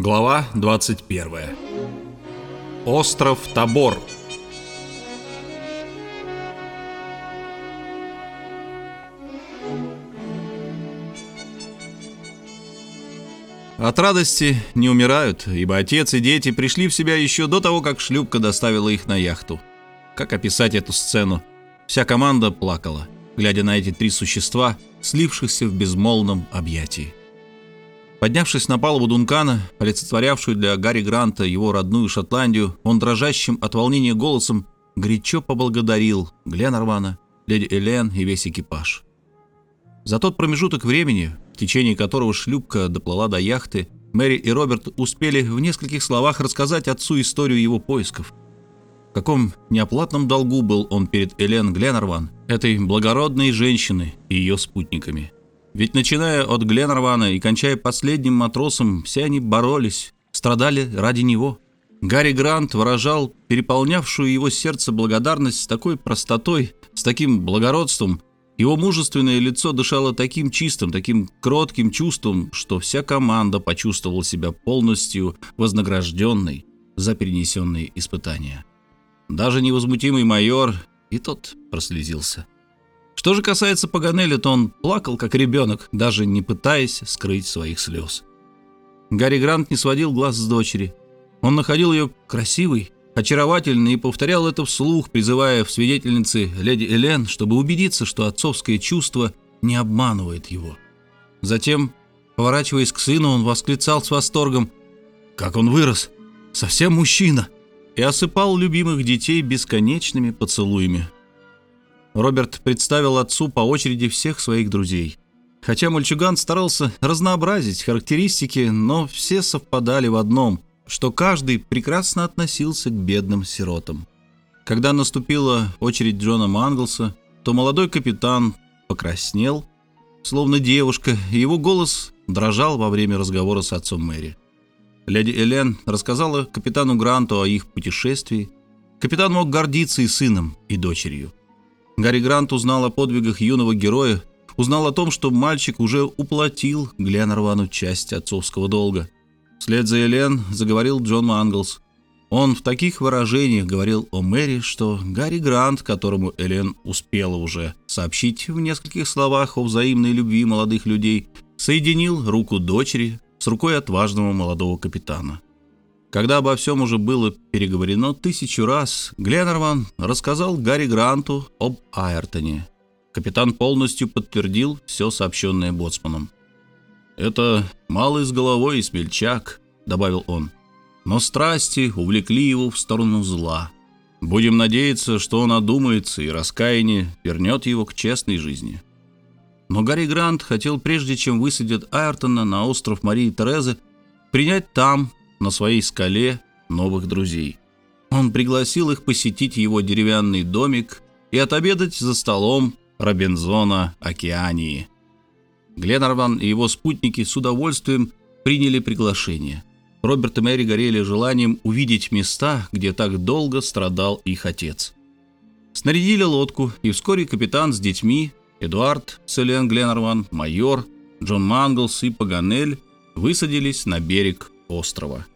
Глава 21. Остров Тобор. От радости не умирают, ибо отец и дети пришли в себя еще до того, как шлюпка доставила их на яхту. Как описать эту сцену? Вся команда плакала, глядя на эти три существа, слившихся в безмолвном объятии. Поднявшись на палубу Дункана, олицетворявшую для Гарри Гранта его родную Шотландию, он дрожащим от волнения голосом горячо поблагодарил Гленарвана, леди Элен и весь экипаж. За тот промежуток времени, в течение которого шлюпка доплыла до яхты, Мэри и Роберт успели в нескольких словах рассказать отцу историю его поисков. В каком неоплатном долгу был он перед Элен Гленарван, этой благородной женщиной и ее спутниками – ведь начиная от Гленарвана и кончая последним матросом, все они боролись, страдали ради него. Гарри Грант выражал переполнявшую его сердце благодарность с такой простотой, с таким благородством. Его мужественное лицо дышало таким чистым, таким кротким чувством, что вся команда почувствовала себя полностью вознагражденной за перенесенные испытания. Даже невозмутимый майор и тот прослезился. Что же касается Паганелли, то он плакал, как ребенок, даже не пытаясь скрыть своих слез. Гарри Грант не сводил глаз с дочери. Он находил ее красивой, очаровательной и повторял это вслух, призывая в свидетельнице леди Элен, чтобы убедиться, что отцовское чувство не обманывает его. Затем, поворачиваясь к сыну, он восклицал с восторгом «Как он вырос! Совсем мужчина!» и осыпал любимых детей бесконечными поцелуями. Роберт представил отцу по очереди всех своих друзей. Хотя мальчуган старался разнообразить характеристики, но все совпадали в одном, что каждый прекрасно относился к бедным сиротам. Когда наступила очередь Джона Манглса, то молодой капитан покраснел, словно девушка, и его голос дрожал во время разговора с отцом Мэри. Леди Элен рассказала капитану Гранту о их путешествии. Капитан мог гордиться и сыном, и дочерью. Гарри Грант узнал о подвигах юного героя, узнал о том, что мальчик уже уплатил Гленарвану часть отцовского долга. Вслед за Элен заговорил Джон Манглс. Он в таких выражениях говорил о Мэри, что Гарри Грант, которому Элен успела уже сообщить в нескольких словах о взаимной любви молодых людей, соединил руку дочери с рукой отважного молодого капитана. Когда обо всем уже было переговорено тысячу раз, Гленнерван рассказал Гарри Гранту об Айртоне. Капитан полностью подтвердил все сообщенное боцманом. «Это малый с головой и смельчак», — добавил он. «Но страсти увлекли его в сторону зла. Будем надеяться, что он одумается, и раскаяние вернет его к честной жизни». Но Гарри Грант хотел, прежде чем высадят Айртона на остров Марии Терезы, принять там на своей скале новых друзей. Он пригласил их посетить его деревянный домик и отобедать за столом Робинзона Океании. Гленарван и его спутники с удовольствием приняли приглашение. Роберт и Мэри горели желанием увидеть места, где так долго страдал их отец. Снарядили лодку, и вскоре капитан с детьми, Эдуард, Селен Гленарван, майор, Джон Манглс и Паганель высадились на берег острова.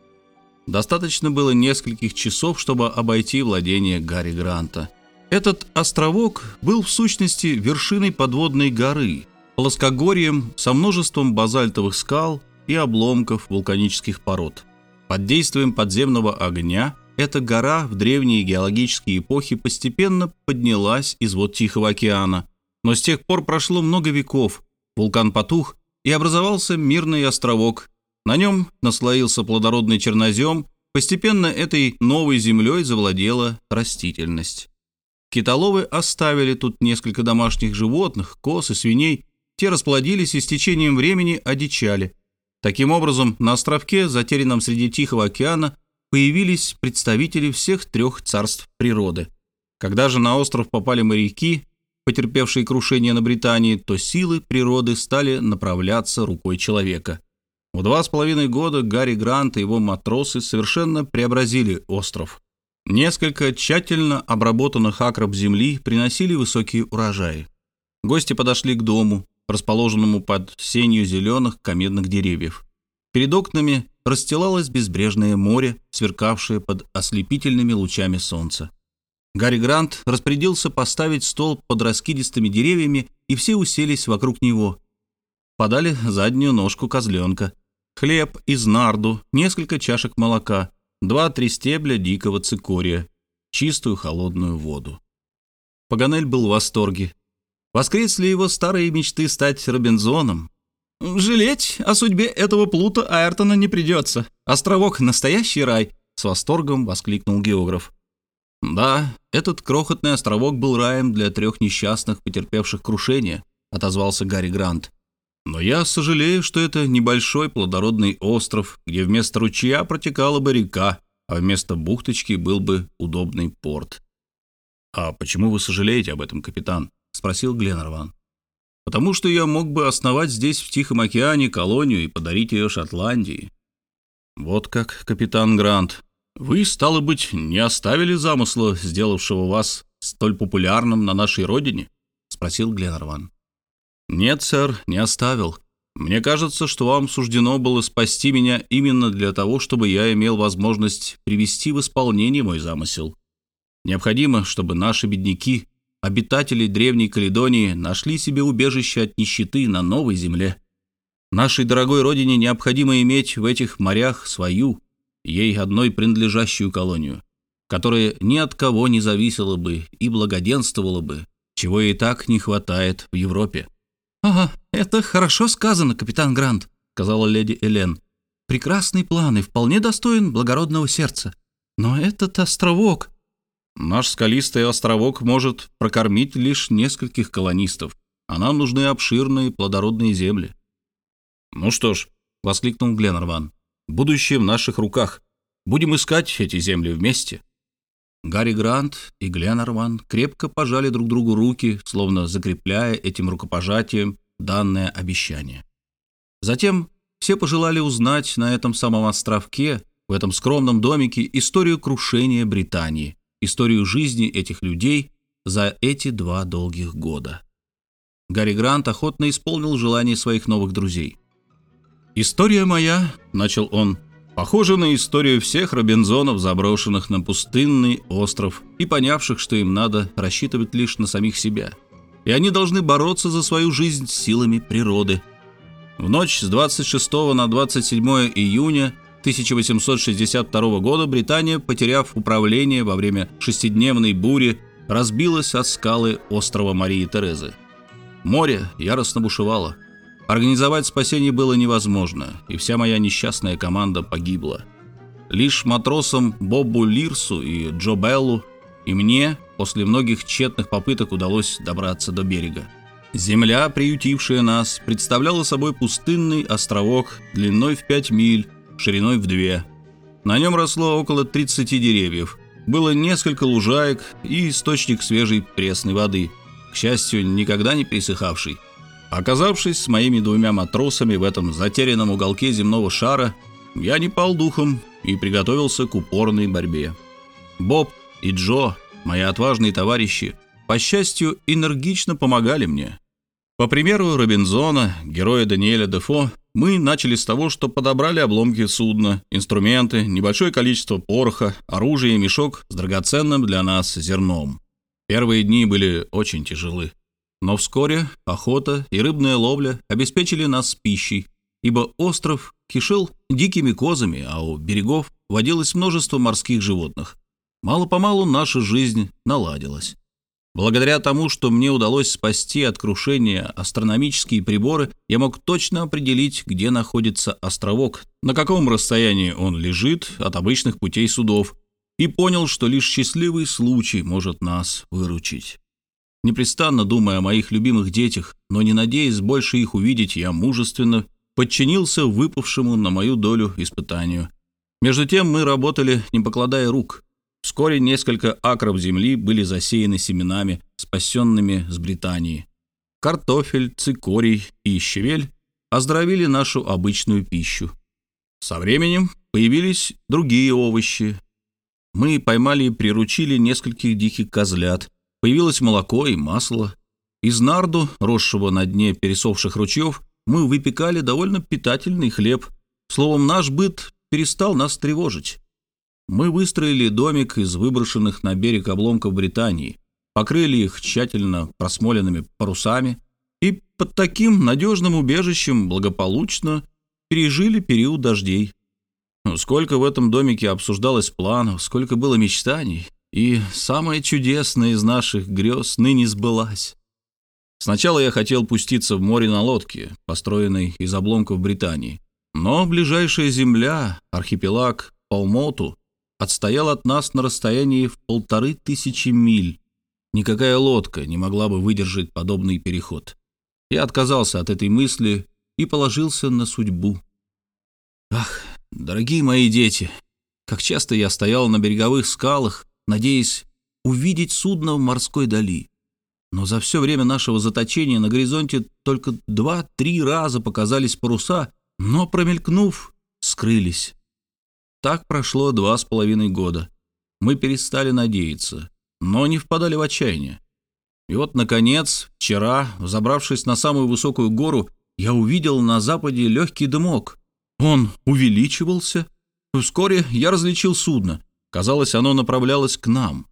Достаточно было нескольких часов, чтобы обойти владение Гарри Гранта. Этот островок был в сущности вершиной подводной горы, плоскогорьем со множеством базальтовых скал и обломков вулканических пород. Под действием подземного огня эта гора в древние геологические эпохи постепенно поднялась из вод Тихого океана, но с тех пор прошло много веков, вулкан потух, и образовался мирный островок, на нем наслоился плодородный чернозем, постепенно этой новой землей завладела растительность. Китоловы оставили тут несколько домашних животных, коз и свиней, те расплодились и с течением времени одичали. Таким образом, на островке, затерянном среди Тихого океана, появились представители всех трех царств природы. Когда же на остров попали моряки, потерпевшие крушение на Британии, то силы природы стали направляться рукой человека – два с половиной года Гарри Грант и его матросы совершенно преобразили остров. Несколько тщательно обработанных акров земли приносили высокие урожаи. Гости подошли к дому, расположенному под сенью зеленых каменных деревьев. Перед окнами расстилалось безбрежное море, сверкавшее под ослепительными лучами солнца. Гарри Грант распорядился поставить стол под раскидистыми деревьями, и все уселись вокруг него. Подали заднюю ножку козленка, хлеб из нарду, несколько чашек молока, два-три стебля дикого цикория, чистую холодную воду. Паганель был в восторге. Воскресли его старые мечты стать Робинзоном. «Жалеть о судьбе этого плута Айртона не придется. Островок — настоящий рай!» — с восторгом воскликнул географ. «Да, этот крохотный островок был раем для трех несчастных, потерпевших крушение», — отозвался Гарри Грант. «Но я сожалею, что это небольшой плодородный остров, где вместо ручья протекала бы река, а вместо бухточки был бы удобный порт». «А почему вы сожалеете об этом, капитан?» — спросил Гленнерван. «Потому что я мог бы основать здесь, в Тихом океане, колонию и подарить ее Шотландии». «Вот как, капитан Грант», вы, стало быть, не оставили замысла, сделавшего вас столь популярным на нашей родине? спросил Гленнерван. Нет, сэр, не оставил. Мне кажется, что вам суждено было спасти меня именно для того, чтобы я имел возможность привести в исполнение мой замысел. Необходимо, чтобы наши бедняки, обитатели древней Каледонии, нашли себе убежище от нищеты на новой земле. Нашей дорогой родине необходимо иметь в этих морях свою, ей одной принадлежащую колонию, которая ни от кого не зависела бы и благоденствовала бы, чего и так не хватает в Европе. «Ага, это хорошо сказано, капитан Грант», — сказала леди Элен. «Прекрасный план и вполне достоин благородного сердца. Но этот островок...» «Наш скалистый островок может прокормить лишь нескольких колонистов, а нам нужны обширные плодородные земли». «Ну что ж», — воскликнул Гленнерван, Будущее в наших руках. Будем искать эти земли вместе». Гарри Грант и Гленнерван крепко пожали друг другу руки, словно закрепляя этим рукопожатием данное обещание. Затем все пожелали узнать на этом самом островке, в этом скромном домике, историю крушения Британии, историю жизни этих людей за эти два долгих года. Гарри Грант охотно исполнил желание своих новых друзей. «История моя», — начал он, — «похожа на историю всех Робинзонов, заброшенных на пустынный остров и понявших, что им надо рассчитывать лишь на самих себя. И они должны бороться за свою жизнь силами природы. В ночь с 26 на 27 июня 1862 года Британия, потеряв управление во время шестидневной бури, разбилась о скалы острова Марии Терезы. Море яростно бушевало. Организовать спасение было невозможно, и вся моя несчастная команда погибла. Лишь матросам Бобу Лирсу и Джо Беллу и мне после многих тщетных попыток удалось добраться до берега. Земля, приютившая нас, представляла собой пустынный островок длиной в 5 миль, шириной в 2. На нем росло около 30 деревьев. Было несколько лужаек и источник свежей пресной воды, к счастью, никогда не пересыхавший. Оказавшись с моими двумя матросами в этом затерянном уголке земного шара, я не пал духом и приготовился к упорной борьбе. Боб и Джо, мои отважные товарищи, по счастью, энергично помогали мне. По примеру Робинзона, героя Даниэля Дефо, мы начали с того, что подобрали обломки судна, инструменты, небольшое количество пороха, оружие и мешок с драгоценным для нас зерном. Первые дни были очень тяжелы. Но вскоре охота и рыбная ловля обеспечили нас пищей, ибо остров кишел дикими козами, а у берегов водилось множество морских животных. Мало-помалу наша жизнь наладилась. Благодаря тому, что мне удалось спасти от крушения астрономические приборы, я мог точно определить, где находится островок, на каком расстоянии он лежит от обычных путей судов, и понял, что лишь счастливый случай может нас выручить. Непрестанно думая о моих любимых детях, но не надеясь больше их увидеть, я мужественно подчинился выпавшему на мою долю испытанию. Между тем мы работали, не покладая рук. Вскоре несколько акров земли были засеяны семенами, спасенными с Британии. Картофель, цикорий и щавель оздоровили нашу обычную пищу. Со временем появились другие овощи. Мы поймали и приручили нескольких диких козлят, Появилось молоко и масло. Из нарду, росшего на дне пересохших ручьев, мы выпекали довольно питательный хлеб. Словом, наш быт перестал нас тревожить. Мы выстроили домик из выброшенных на берег обломков Британии, покрыли их тщательно просмоленными парусами и под таким надежным убежищем благополучно пережили период дождей. Сколько в этом домике обсуждалось планов, сколько было мечтаний, и самое чудесное из наших грез ныне сбылась. Сначала я хотел пуститься в море на лодке, построенной из обломков Британии, но ближайшая земля, архипелаг Палмоту, отстоял от нас на расстоянии в полторы тысячи миль. Никакая лодка не могла бы выдержать подобный переход. Я отказался от этой мысли и положился на судьбу. Ах, дорогие мои дети, как часто я стоял на береговых скалах, надеясь увидеть судно в морской дали. Но за все время нашего заточения на горизонте только два-три раза показались паруса, но, промелькнув, скрылись. Так прошло два с половиной года. Мы перестали надеяться, но не впадали в отчаяние. И вот, наконец, вчера, забравшись на самую высокую гору, я увидел на западе легкий дымок. Он увеличивался. Вскоре я различил судно. Казалось, оно направлялось к нам.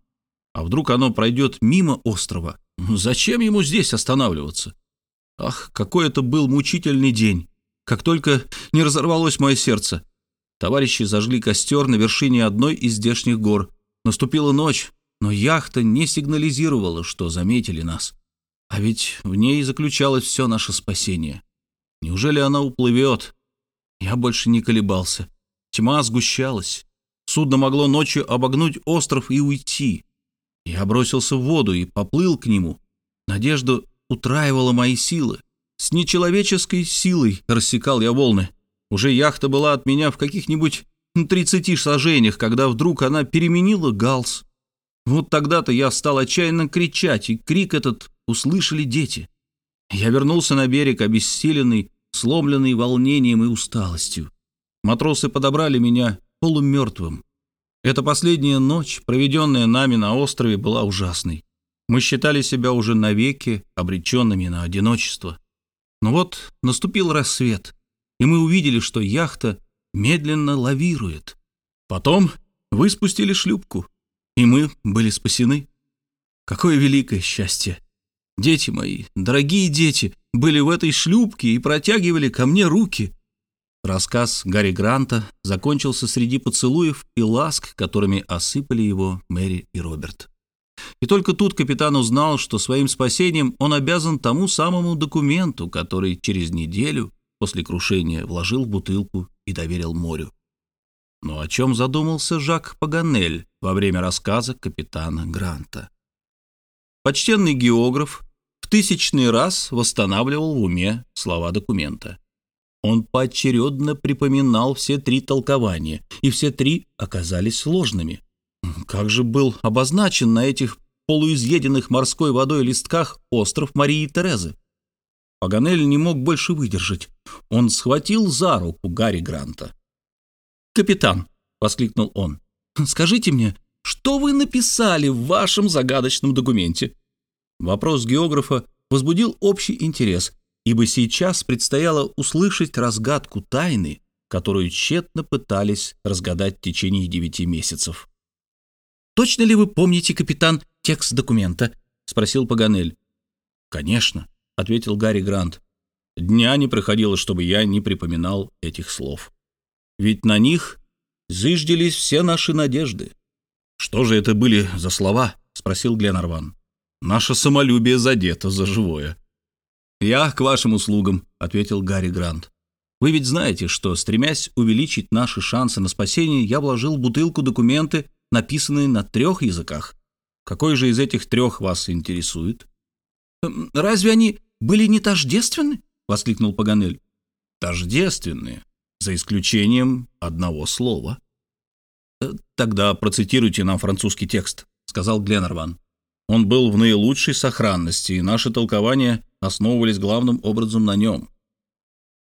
А вдруг оно пройдет мимо острова? Зачем ему здесь останавливаться? Ах, какой это был мучительный день! Как только не разорвалось мое сердце, Товарищи зажгли костер на вершине одной из здешних гор. Наступила ночь, но яхта не сигнализировала, что заметили нас. А ведь в ней заключалось все наше спасение. Неужели она уплывет? Я больше не колебался. Тьма сгущалась. Судно могло ночью обогнуть остров и уйти. Я бросился в воду и поплыл к нему. Надежда утраивала мои силы. С нечеловеческой силой рассекал я волны. Уже яхта была от меня в каких-нибудь тридцати сажениях, когда вдруг она переменила галс. Вот тогда-то я стал отчаянно кричать, и крик этот услышали дети. Я вернулся на берег, обессиленный, сломленный волнением и усталостью. Матросы подобрали меня полумертвым. Эта последняя ночь, проведенная нами на острове, была ужасной. Мы считали себя уже навеки обреченными на одиночество. Но вот наступил рассвет — и мы увидели, что яхта медленно лавирует. Потом вы спустили шлюпку, и мы были спасены. Какое великое счастье! Дети мои, дорогие дети, были в этой шлюпке и протягивали ко мне руки. Рассказ Гарри Гранта закончился среди поцелуев и ласк, которыми осыпали его Мэри и Роберт. И только тут капитан узнал, что своим спасением он обязан тому самому документу, который через неделю после крушения вложил в бутылку и доверил морю. Но о чем задумался Жак Паганель во время рассказа капитана Гранта? Почтенный географ в тысячный раз восстанавливал в уме слова документа. Он поочередно припоминал все три толкования, и все три оказались сложными. Как же был обозначен на этих полуизъеденных морской водой листках остров Марии Терезы? Паганель не мог больше выдержать. Он схватил за руку Гарри Гранта. «Капитан», — воскликнул он, — «скажите мне, что вы написали в вашем загадочном документе?» Вопрос географа возбудил общий интерес, ибо сейчас предстояло услышать разгадку тайны, которую тщетно пытались разгадать в течение девяти месяцев. «Точно ли вы помните, капитан, текст документа?» — спросил Паганель. «Конечно», ответил Гарри Грант. Дня не проходило, чтобы я не припоминал этих слов. Ведь на них зыждились все наши надежды. Что же это были за слова? спросил Гленарван. Наше самолюбие задето за живое. Я к вашим услугам, ответил Гарри Грант. Вы ведь знаете, что, стремясь увеличить наши шансы на спасение, я вложил в бутылку документы, написанные на трех языках. Какой же из этих трех вас интересует? Разве они были не тождественны?» — воскликнул Паганель. «Тождественные, за исключением одного слова». «Э, «Тогда процитируйте нам французский текст», — сказал Гленнерван. «Он был в наилучшей сохранности, и наши толкования основывались главным образом на нем».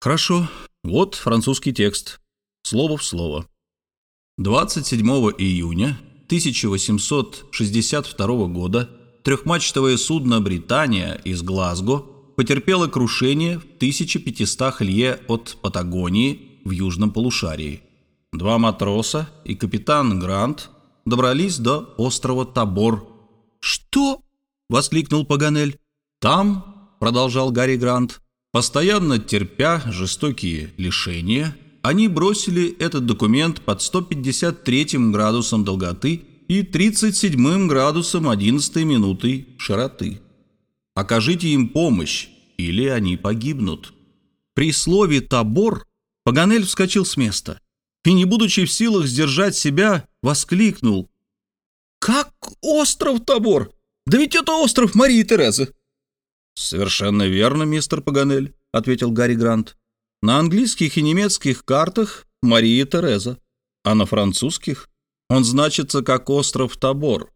«Хорошо, вот французский текст, слово в слово. 27 июня 1862 года трехмачтовое судно «Британия» из Глазго потерпела крушение в 1500 лье от Патагонии в южном полушарии. два матроса и капитан Грант добрались до острова Табор. «Что?» — воскликнул Паганель. «Там», — продолжал Гарри Грант, — «постоянно терпя жестокие лишения, они бросили этот документ под 153 градусом долготы и 37 градусом 11 минутой широты. Окажите им помощь, или они погибнут». При слове «табор» Паганель вскочил с места и, не будучи в силах сдержать себя, воскликнул. «Как остров Табор? Да ведь это остров Марии Терезы!» «Совершенно верно, мистер Паганель», — ответил Гарри Грант. «На английских и немецких картах Мария Тереза, а на французских он значится как остров Табор».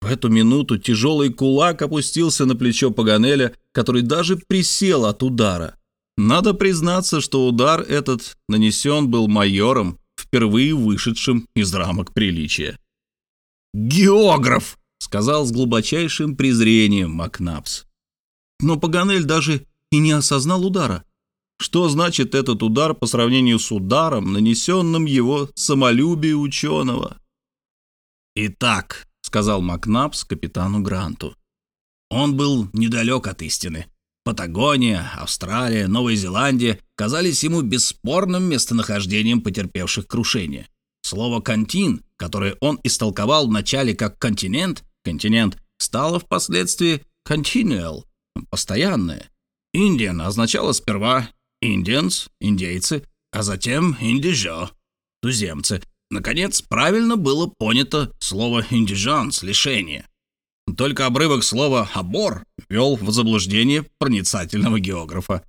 В эту минуту тяжелый кулак опустился на плечо Паганеля, который даже присел от удара. Надо признаться, что удар этот нанесен был майором, впервые вышедшим из рамок приличия. «Географ!» — сказал с глубочайшим презрением Макнапс. Но Паганель даже и не осознал удара. Что значит этот удар по сравнению с ударом, нанесенным его самолюбию ученого? «Итак», — сказал Макнапс капитану Гранту, — «он был недалек от истины. Патагония, Австралия, Новая Зеландия казались ему бесспорным местонахождением потерпевших крушение. Слово «контин», которое он истолковал вначале как «континент», «континент», стало впоследствии «continual», «постоянное». «Индиан» означало сперва «Indians», «индейцы», а затем «индижо», «туземцы». Наконец, правильно было понято слово «индижанс» — «лишение». Только обрывок слова «обор» ввел в заблуждение проницательного географа.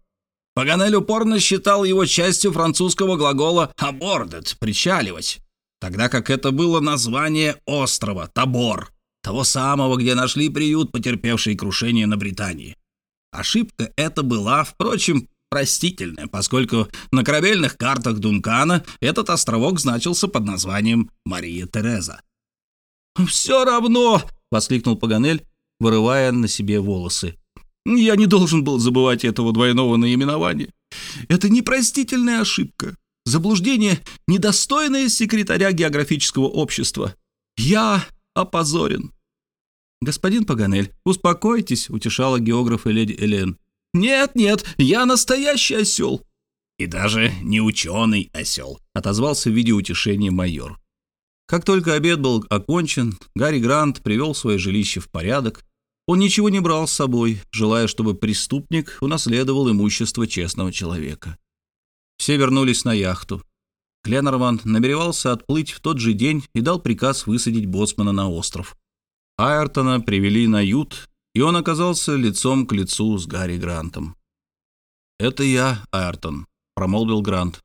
Паганель упорно считал его частью французского глагола «aborded» — «причаливать», тогда как это было название острова Табор, того самого, где нашли приют потерпевшие крушение на Британии. Ошибка эта была, впрочем, простительная, поскольку на корабельных картах Дункана этот островок значился под названием Мария Тереза. «Все равно!» — воскликнул Паганель, вырывая на себе волосы. «Я не должен был забывать этого двойного наименования. Это непростительная ошибка. Заблуждение, недостойное секретаря географического общества. Я опозорен». «Господин Паганель, успокойтесь», — утешала географа леди Элен. «Нет, нет, я настоящий осел». «И даже не ученый осел», — отозвался в виде утешения майор. Как только обед был окончен, Гарри Грант привел свое жилище в порядок. Он ничего не брал с собой, желая, чтобы преступник унаследовал имущество честного человека. Все вернулись на яхту. Кленнерман намеревался отплыть в тот же день и дал приказ высадить боцмана на остров. Айртона привели на ют, и он оказался лицом к лицу с Гарри Грантом. «Это я, Айртон», — промолвил Грант.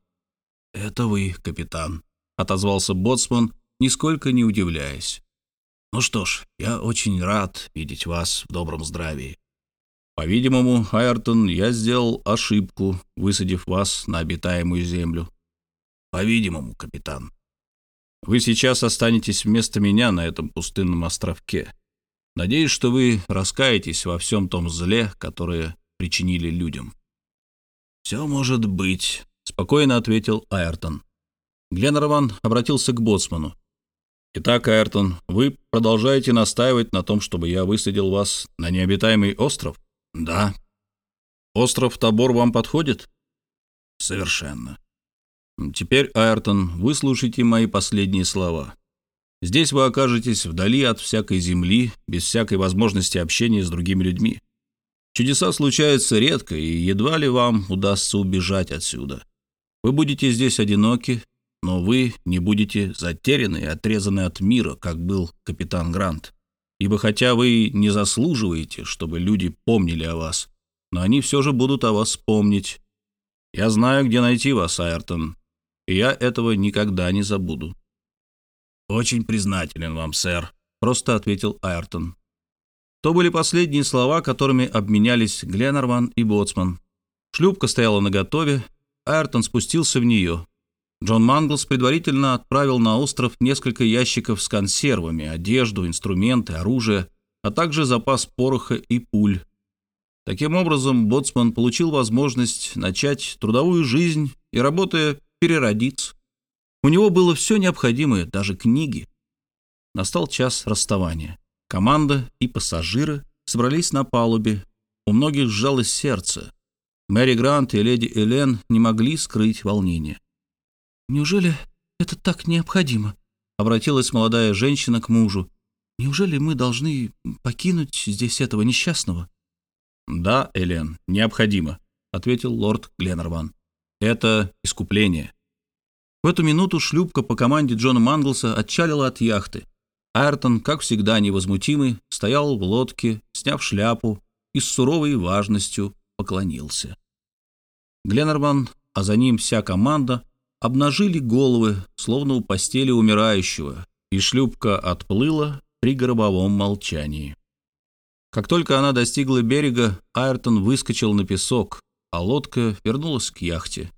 «Это вы, капитан», — отозвался боцман нисколько не удивляясь. «Ну что ж, я очень рад видеть вас в добром здравии. По-видимому, Айртон, я сделал ошибку, высадив вас на обитаемую землю. По-видимому, капитан. Вы сейчас останетесь вместо меня на этом пустынном островке. Надеюсь, что вы раскаетесь во всем том зле, которое причинили людям. «Все может быть», — спокойно ответил Айртон. Гленнерван обратился к боцману. Итак, Айртон, вы продолжаете настаивать на том, чтобы я высадил вас на необитаемый остров? Да. Остров Табор вам подходит? Совершенно. Теперь, Айртон, выслушайте мои последние слова. Здесь вы окажетесь вдали от всякой земли, без всякой возможности общения с другими людьми. Чудеса случаются редко, и едва ли вам удастся убежать отсюда. Вы будете здесь одиноки, но вы не будете затеряны и отрезаны от мира, как был капитан Грант. Ибо хотя вы не заслуживаете, чтобы люди помнили о вас, но они все же будут о вас помнить. Я знаю, где найти вас, Айртон, я этого никогда не забуду». «Очень признателен вам, сэр», — просто ответил Айртон. То были последние слова, которыми обменялись Гленнерван и Боцман. Шлюпка стояла наготове, Айртон спустился в нее. Джон Манглс предварительно отправил на остров несколько ящиков с консервами, одежду, инструменты, оружие, а также запас пороха и пуль. Таким образом, Боцман получил возможность начать трудовую жизнь и, работая, переродиться. У него было все необходимое, даже книги. Настал час расставания. Команда и пассажиры собрались на палубе. У многих сжалось сердце. Мэри Грант и леди Элен не могли скрыть волнение. «Неужели это так необходимо?» — обратилась молодая женщина к мужу. «Неужели мы должны покинуть здесь этого несчастного?» «Да, Элен, необходимо», — ответил лорд Гленнерван. «Это искупление». В эту минуту шлюпка по команде Джона Манглса отчалила от яхты. Айртон, как всегда невозмутимый, стоял в лодке, сняв шляпу и с суровой важностью поклонился. Гленнерван, а за ним вся команда, обнажили головы, словно у постели умирающего, и шлюпка отплыла при гробовом молчании. Как только она достигла берега, Айртон выскочил на песок, а лодка вернулась к яхте.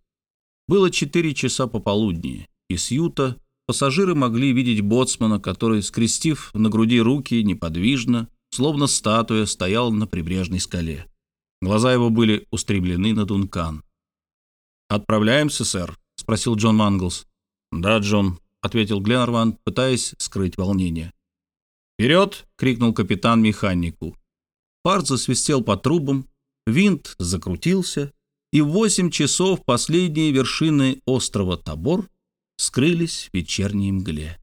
Было четыре часа пополудни, и с юта пассажиры могли видеть боцмана, который, скрестив на груди руки, неподвижно, словно статуя, стоял на прибрежной скале. Глаза его были устремлены на Дункан. «Отправляемся, сэр?» — спросил Джон Манглс. «Да, Джон», — ответил Гленнерван, пытаясь скрыть волнение. «Вперед!» — крикнул капитан механику. Пар засвистел по трубам, винт закрутился, и в восемь часов последние вершины острова Тобор скрылись в вечерней мгле.